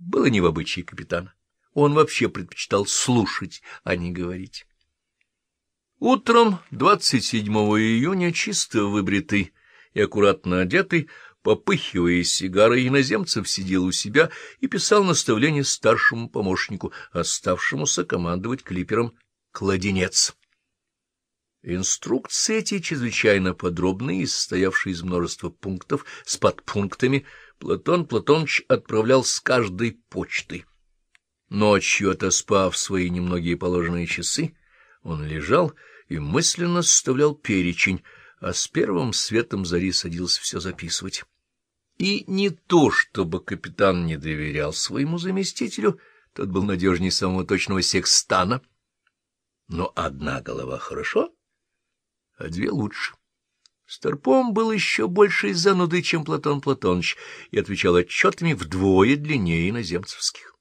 было не в обычае капитана. Он вообще предпочитал слушать, а не говорить. Утром 27 июня, чисто выбритый и аккуратно одетый, попыхивая сигарой, иноземцев сидел у себя и писал наставление старшему помощнику, оставшемуся командовать клипером «Кладенец». Инструкции эти, чрезвычайно подробные состоявшие из множества пунктов с подпунктами, Платон Платоныч отправлял с каждой почтой. Ночью, отоспав свои немногие положенные часы, он лежал и мысленно составлял перечень, а с первым светом зари садился все записывать. И не то, чтобы капитан не доверял своему заместителю, тот был надежнее самого точного секстана, но одна голова хорошо, а две лучше. Старпом был еще больше зануды, чем Платон Платоныч, и отвечал отчетами вдвое длиннее иноземцевских.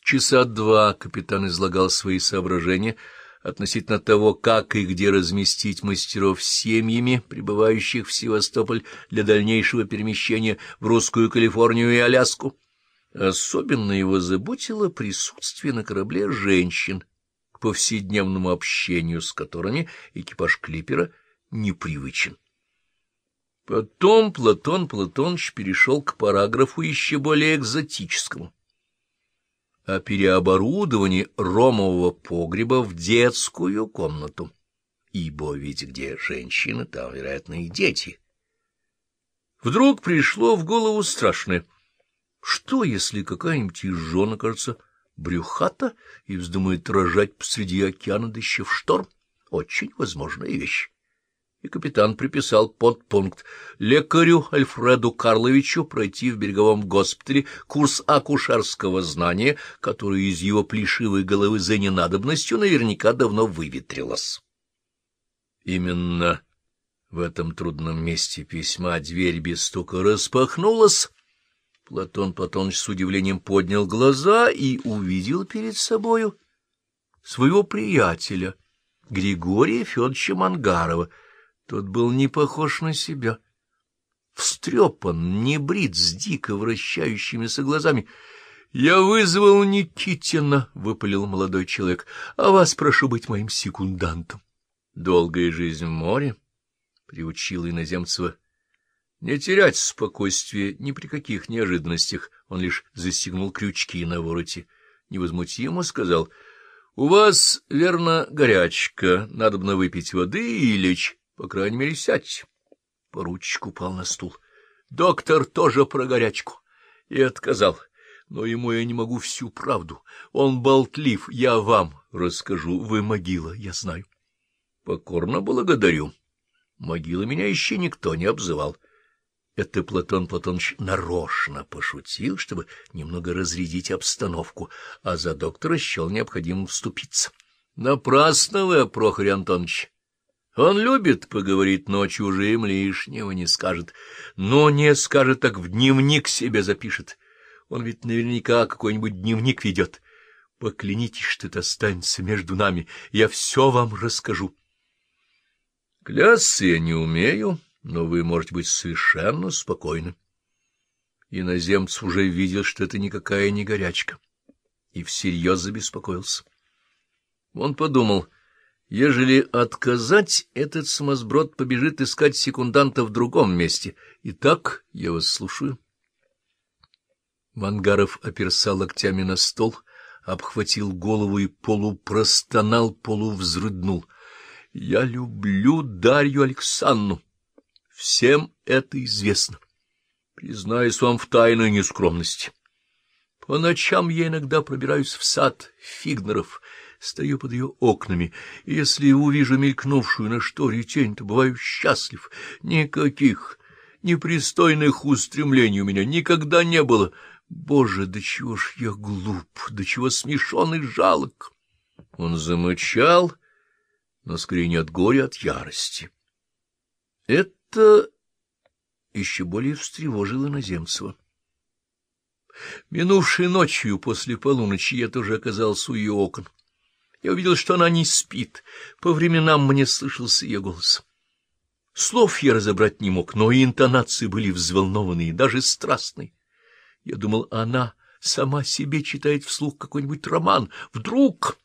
Часа два капитан излагал свои соображения относительно того, как и где разместить мастеров с семьями, прибывающих в Севастополь для дальнейшего перемещения в Русскую Калифорнию и Аляску. Особенно его заботило присутствие на корабле женщин, к повседневному общению с которыми экипаж клипера непривычен. Потом Платон Платоныч перешел к параграфу еще более экзотическому о переоборудовании ромового погреба в детскую комнату, ибо ведь где женщины, там, вероятно, и дети. Вдруг пришло в голову страшное. Что, если какая-нибудь из жен окажется брюхата и вздумает рожать посреди океана, да еще в шторм? Очень возможная вещь и капитан приписал подпункт лекарю Альфреду Карловичу пройти в береговом госпитале курс акушерского знания, который из его плешивой головы за ненадобностью наверняка давно выветрилось. Именно в этом трудном месте письма дверь без стука распахнулась. Платон Платоныч с удивлением поднял глаза и увидел перед собою своего приятеля Григория Федоровича Мангарова — тот был не похож на себя. Встрепан, небрит, с дико вращающимися глазами. — Я вызвал Никитина, — выпалил молодой человек, — а вас прошу быть моим секундантом. Долгая жизнь в море приучила иноземцева не терять спокойствие ни при каких неожиданностях. Он лишь застегнул крючки на вороте. Невозмутимо сказал, — У вас, верно, горячка, надобно выпить воды и лечь. По крайней мере, сядьте. Поручик упал на стул. Доктор тоже про горячку. И отказал. Но ему я не могу всю правду. Он болтлив. Я вам расскажу. Вы могила, я знаю. Покорно благодарю. Могила меня еще никто не обзывал. Это Платон Платоныч нарочно пошутил, чтобы немного разрядить обстановку, а за доктора счел необходимым вступиться. Напрасно вы, Прохорий Антонович. Он любит поговорить, но чужим лишнего не скажет. Но не скажет, так в дневник себе запишет. Он ведь наверняка какой-нибудь дневник ведет. Поклянитесь, что это останется между нами. Я все вам расскажу. Клясться я не умею, но вы можете быть совершенно спокойны. Иноземц уже видел, что это никакая не горячка, и всерьез забеспокоился. Он подумал — Ежели отказать, этот самосброд побежит искать секунданта в другом месте. Итак, я вас слушаю. Мангаров оперся локтями на стол, обхватил голову и полупростонал, полувзрыднул. — Я люблю Дарью Александру. Всем это известно. Признаюсь вам в тайной нескромности. По ночам я иногда пробираюсь в сад Фигнеров — Стою под ее окнами, и если увижу мелькнувшую на шторе тень, то бываю счастлив. Никаких непристойных устремлений у меня никогда не было. Боже, да чего ж я глуп, да чего смешон и жалок! Он замычал, но скорее не от горя, от ярости. Это еще более встревожило Наземцева. Минувшей ночью после полуночи я тоже оказался у ее окон. Я увидел, что она не спит. По временам мне слышался ее голос. Слов я разобрать не мог, но и интонации были взволнованные, даже страстные. Я думал, она сама себе читает вслух какой-нибудь роман. Вдруг...